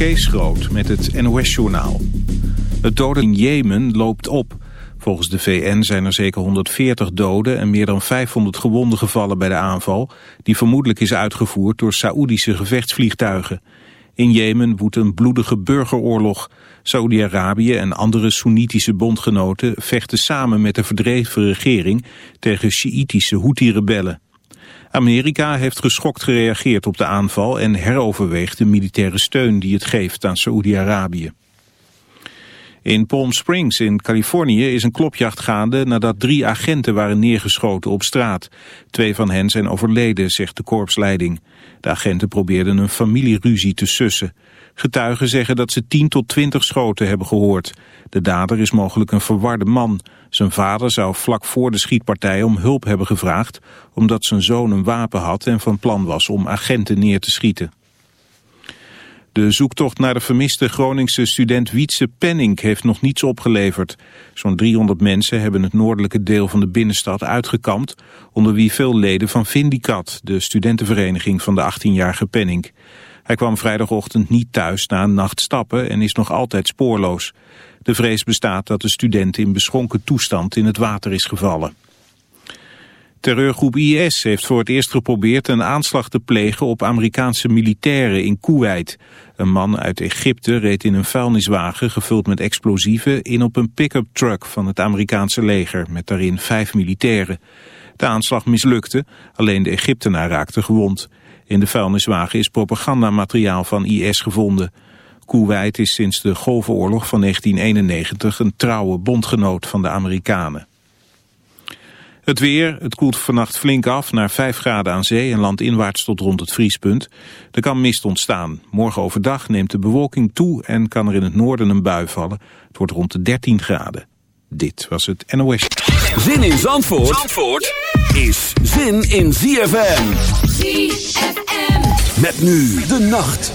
Kees Groot met het NOS-journaal. Het doden in Jemen loopt op. Volgens de VN zijn er zeker 140 doden en meer dan 500 gewonden gevallen bij de aanval... die vermoedelijk is uitgevoerd door Saoedische gevechtsvliegtuigen. In Jemen woedt een bloedige burgeroorlog. Saoedi-Arabië en andere Soenitische bondgenoten vechten samen met de verdreven regering... tegen Sjiitische Houthi-rebellen. Amerika heeft geschokt gereageerd op de aanval en heroverweegt de militaire steun die het geeft aan Saoedi-Arabië. In Palm Springs in Californië is een klopjacht gaande nadat drie agenten waren neergeschoten op straat. Twee van hen zijn overleden, zegt de korpsleiding. De agenten probeerden een familieruzie te sussen. Getuigen zeggen dat ze 10 tot 20 schoten hebben gehoord. De dader is mogelijk een verwarde man. Zijn vader zou vlak voor de schietpartij om hulp hebben gevraagd... omdat zijn zoon een wapen had en van plan was om agenten neer te schieten. De zoektocht naar de vermiste Groningse student Wietse Penning heeft nog niets opgeleverd. Zo'n 300 mensen hebben het noordelijke deel van de binnenstad uitgekampt, onder wie veel leden van Vindicat, de studentenvereniging van de 18-jarige Penning. Hij kwam vrijdagochtend niet thuis na een nacht stappen en is nog altijd spoorloos. De vrees bestaat dat de student in beschonken toestand in het water is gevallen. Terreurgroep IS heeft voor het eerst geprobeerd een aanslag te plegen op Amerikaanse militairen in Kuwait. Een man uit Egypte reed in een vuilniswagen gevuld met explosieven in op een pick-up truck van het Amerikaanse leger met daarin vijf militairen. De aanslag mislukte, alleen de Egyptenaar raakte gewond. In de vuilniswagen is propagandamateriaal van IS gevonden. Kuwait is sinds de Golfenoorlog van 1991 een trouwe bondgenoot van de Amerikanen. Het weer, het koelt vannacht flink af naar 5 graden aan zee en landinwaarts tot rond het vriespunt. Er kan mist ontstaan. Morgen overdag neemt de bewolking toe en kan er in het noorden een bui vallen. Het wordt rond de 13 graden. Dit was het NOS. Zin in Zandvoort, Zandvoort is zin in ZFM. ZFM. Met nu de nacht.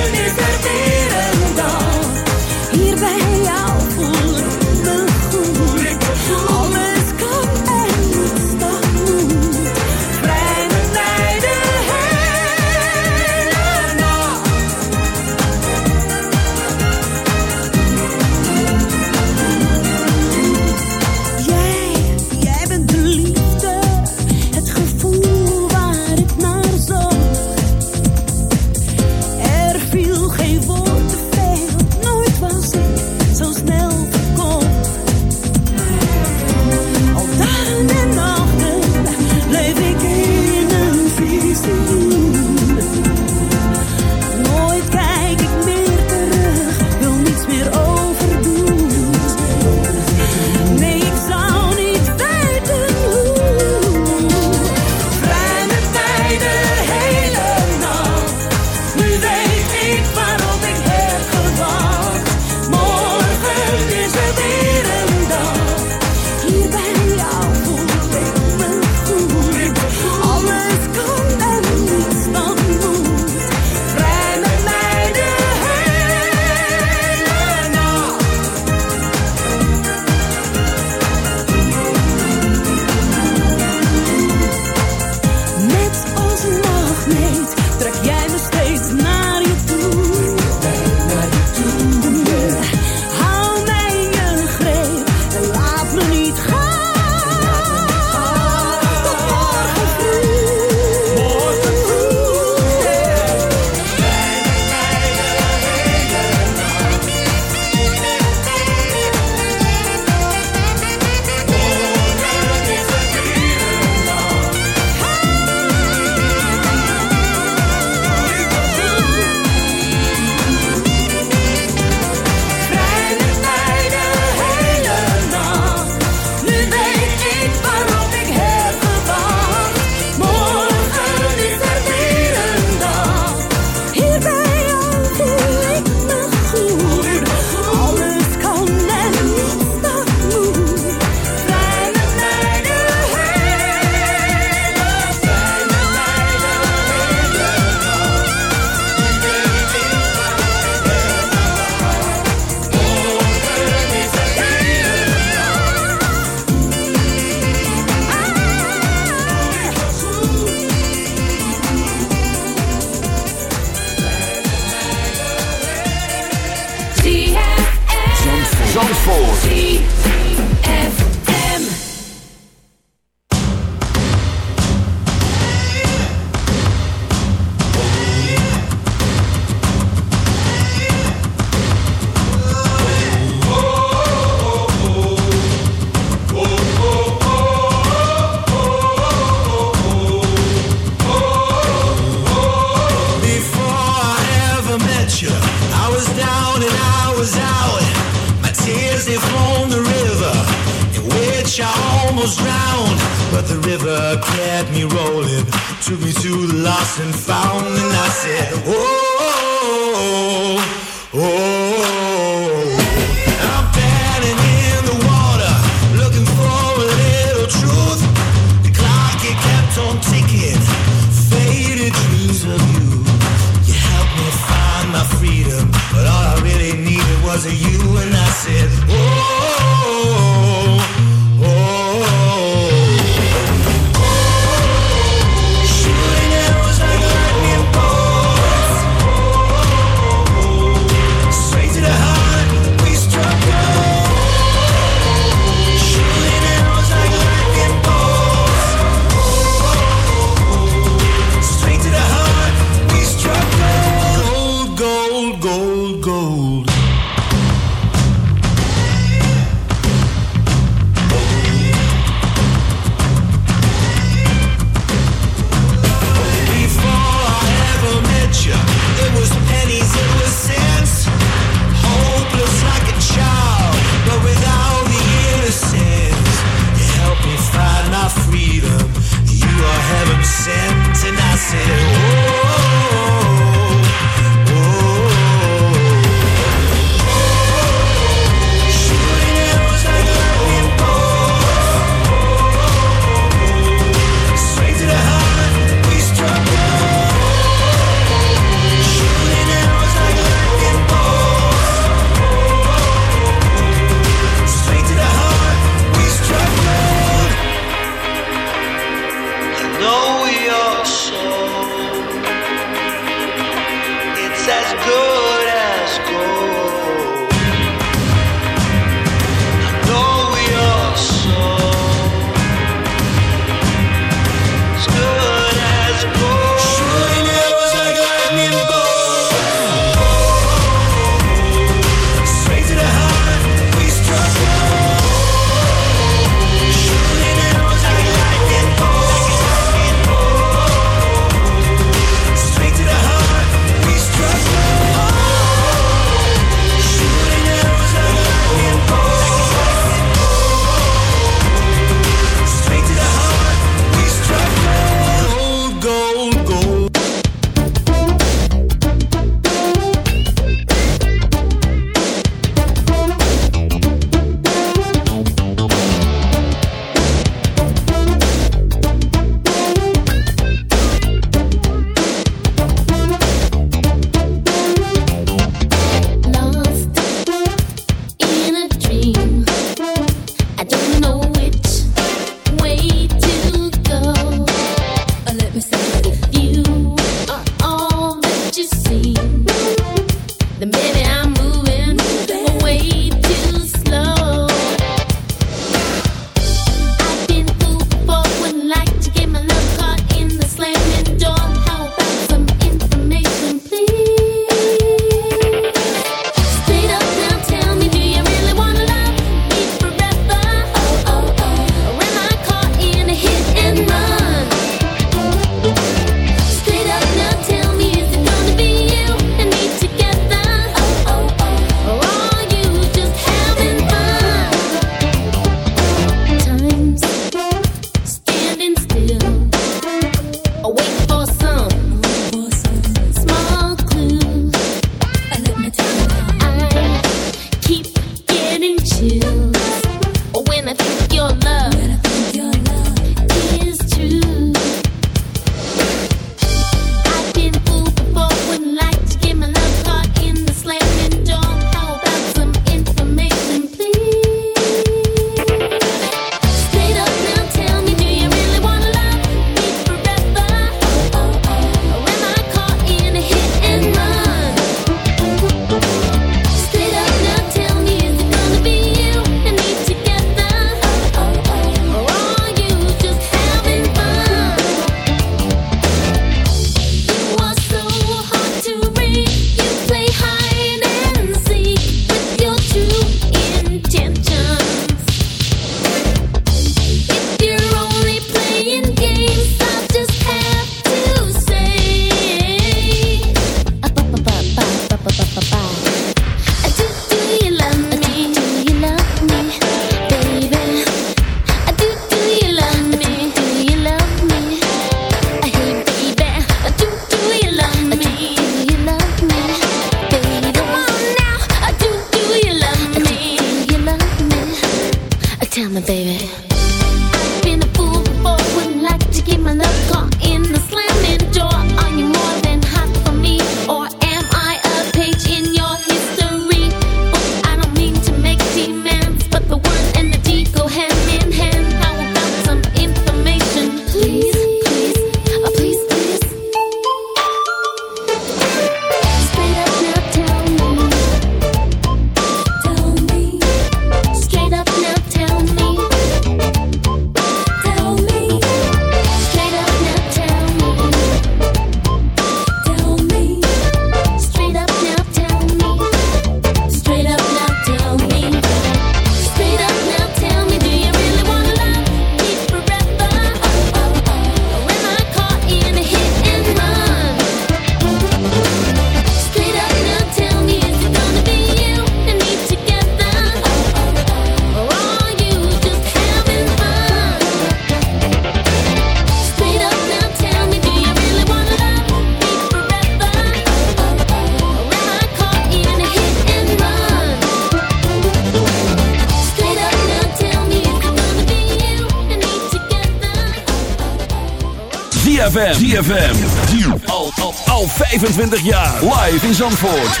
ZFM. ZFM. Al, al, al 25 jaar. Live in Zandvoort.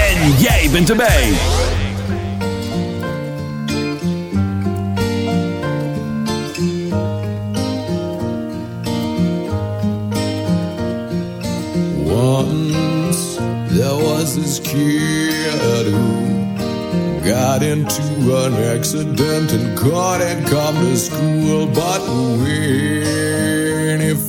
En jij bent erbij. Once there was this kid who got into an accident and couldn't come to school, but wait.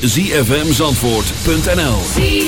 www.zfmzandvoort.nl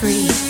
free.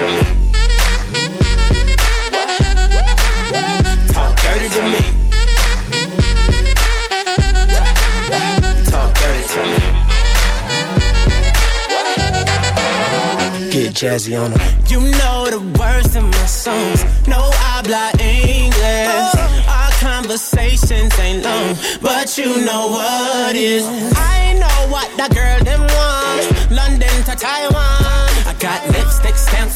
Me. Get jazzy on 'em. You know the words in my songs. No I habla English. Oh. Our conversations ain't long, but you know what is. I know what that girl them want. London to Taiwan.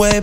puede